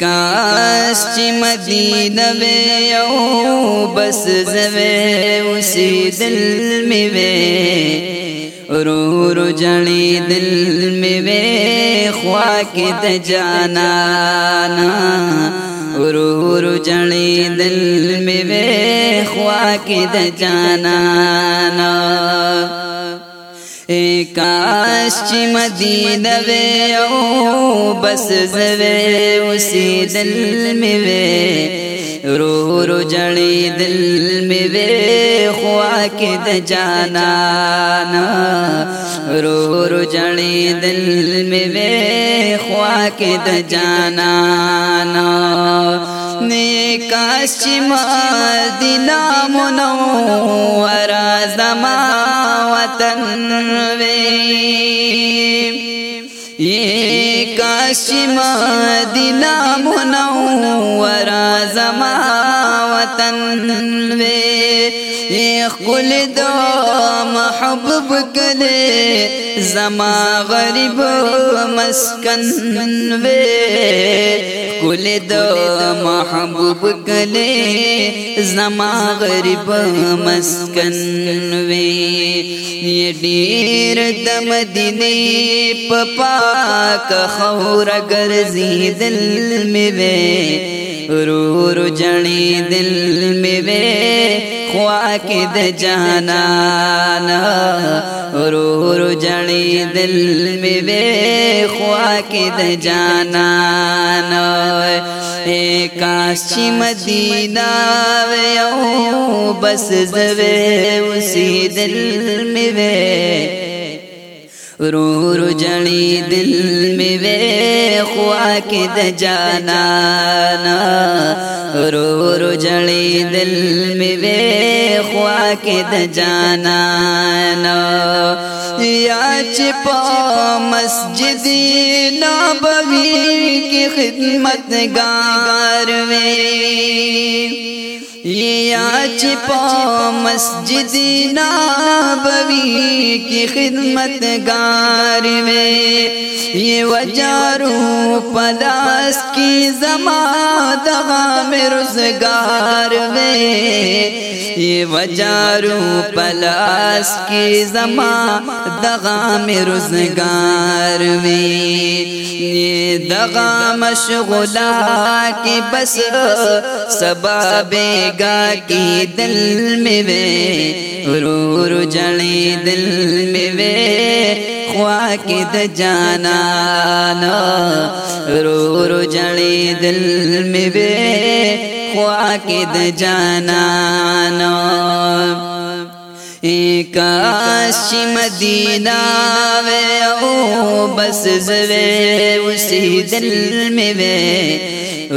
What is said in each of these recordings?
کاش چی مدینہ وے او بس زوے اسی دل میں وے رو رو جڑی دل میں وے خواک جانا رو رو جڑی دل میں وے خواک دانا کاش چې مدینه وې او بس زوې اوسېدل مې وې رو رو جړې دل مې وې خوا کې د جانان رو رو جړې دل مې وې خوا کې د جانان کاش چې مدینه منور زما وطن وې کاش چې مدینه منور زما وطن وې ایخ کل دا محبب کلے زما غریب مسکن وے کل دا محبوب کلے زما غریب مسکن وے یہ ډیر د مدینه په پاک خور ګرځي دل می وې رو رو جنې دل می وې خواکی د جانانا رو رو جڑی دل می وی خواکی د جانانا اے کاش چی مدینہ ویو بس زوی اسی دل می وی رو رو جړی دل می وې خوا کې د جانا رو رو جړی دل می وې جانا چپا مسجدی نابی کی خدمت گارویں یا چپا مسجدی نابی کی خدمت گار میں یہ وجاروں پلاس کی زمادہ میں روزگار میں وجارو پلاس کی روزگار وی روی دغا شغ کی بس سباب گا کی دل میں وے رو جڑی دل میں وے خوا د دانا رو جڑی دل میں خوا کې د جانانو کاش مدینہ وے او بس زوے اسی دل میں وے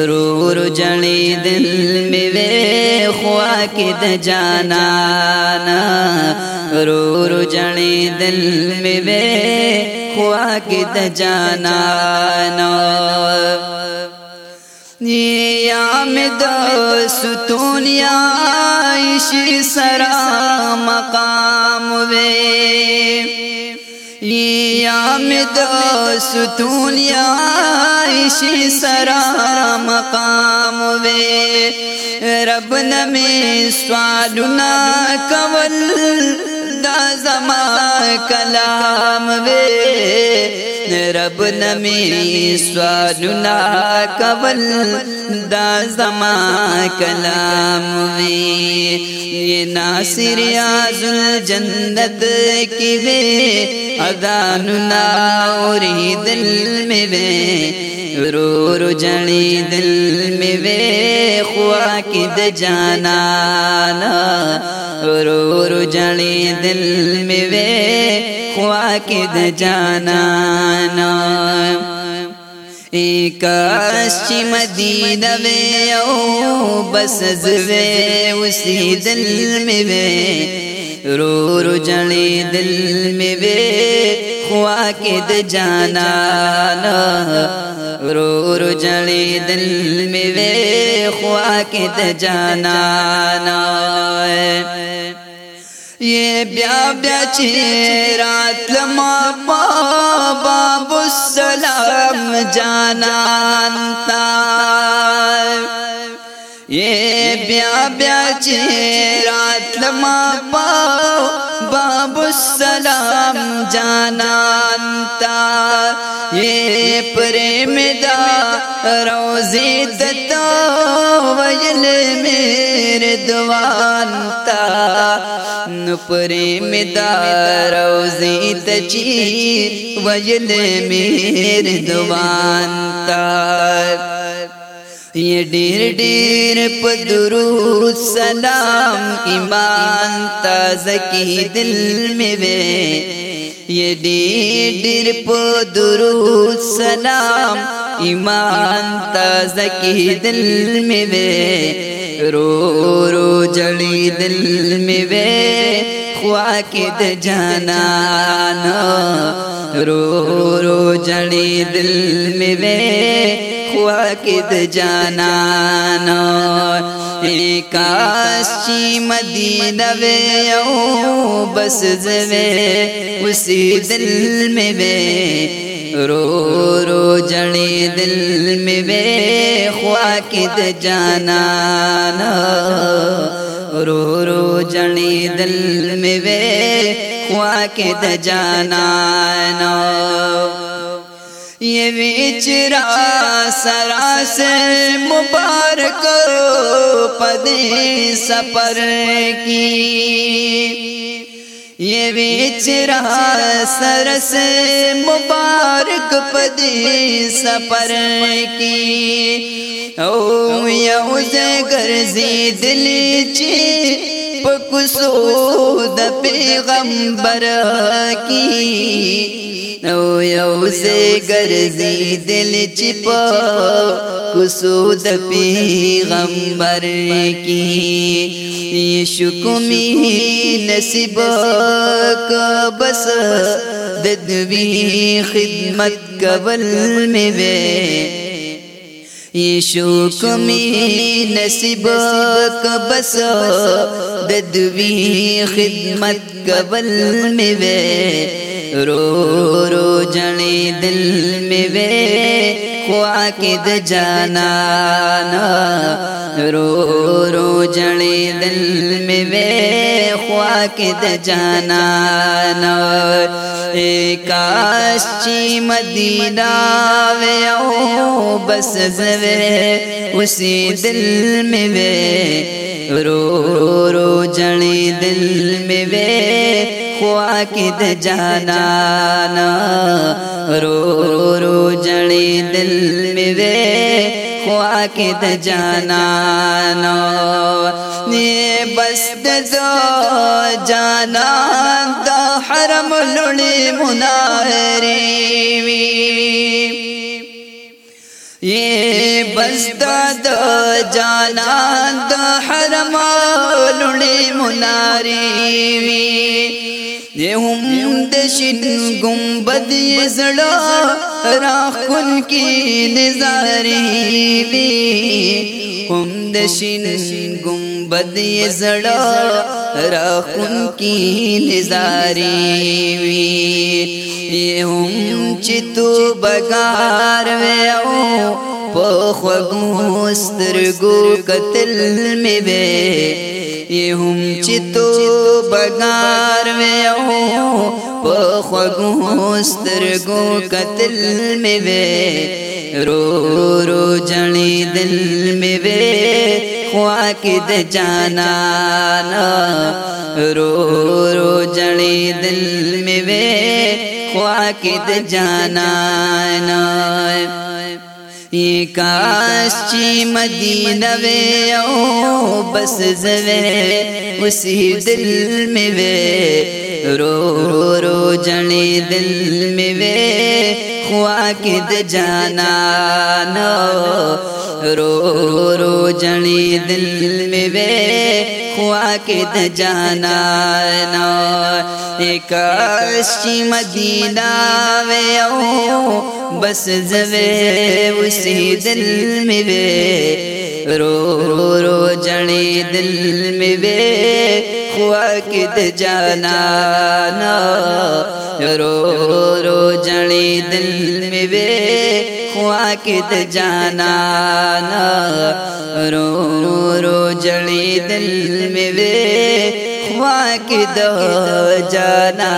رو رو جڑی دل میں وے خوا کی د جانا رو رو جڑی دل میں وے خوا کی د جانا دو ستون سرا مقام وے یم دو ستونیا سرا مقام وے رب نمی سوالنا کول دا کبل کلام وے رب نمی سوالنا کول دا زما کلام وی یہ ناصر یاز الجنت کی وی اذاننا اوری دل میں وی ورور جنی دل می وې خوا کې د جانا ورور جنی دل می وې کې د جانانا ایکاش چې مدینه وې او بس زوې وسې دل مې وې رو رو جړې دل مې وې خوا کې د جانا رو رو جړې دل مې وې خوا کې د جانا بیا بیا چیرات لما بابا بسلام جانان تا یہ بیا بیا لما بابا بسلام جانان تا یہ پریم دا دتا ویل میر دوانتا نپری مدار اوزی تچیر ویل میر دوانتا یہ ڈیر ڈیر پا درود سلام ایمان تا زکی دل میں وے یہ ڈیر ڈیر پا درود سلام ایمان تازه کی دل می وے رو رو جړی دل می وے خوا کې د جانان رو رو جړی دل می وے واقد جانانو کاش چی مدینه ویو بس زوے اسی دل میں بے رو رو جڑی دل میں بے خواکد جانانا رو رو جڑی دل میں بے خواکد جانانا یہ ویچرا سرا سے مبارک پدی سپر کی یہ چرا سر سے مبارک پدی سفر کی او یو ګرځي دل چې پکسو د پیغمبر کی گرزی دل چپا اس دپی غمبر کی یشو نصیب کا بس ددوی خدمت قبل میں وے یشو کمی نصیب کا بس ددوی خدمت قبل میں رو دل می وې خوا کې د جانان رو رو جړې دل می وې خوا کې د جانان کاش چې مدینه و او بس زوي وسې دل می وې رو رو جړې دل می وې خوا کې د جانان رو رو جڑی دل میں وے خوا کے د جانا نی بس دو جانا د حرم لڑی مناری وی یہ بس دو جانا د حرم لڑی مناری وی یہ ہم دشن گمبد یہ زڑا راکن کی نظاری دی ہم دشن گمبد یہ زڑا راکن کی نظاری وی یہ ہم چتو بگار وے او په خوږو سترګو قتل مې به هم چې تو بګار وې او په خوږو سترګو قتل مې وې رو رو جنې دل مې وې خوا کې د جانا رو رو جنې دل مې وې خوا کې د جانا کاش چې مدینه وې او بس زوې اسی دل مې وې رو رو جنې دل مې وې خوا کې د جانا نو رو رو جنې دل کې د جانا کاش مدینه و بس زوی وسی دل می وې رو رو رو جړې دل می وې خوا کې د جانا رو رو جړې دل می وې خوا کې د جانا رو رو جړې دل مې وې خوا کې د جانا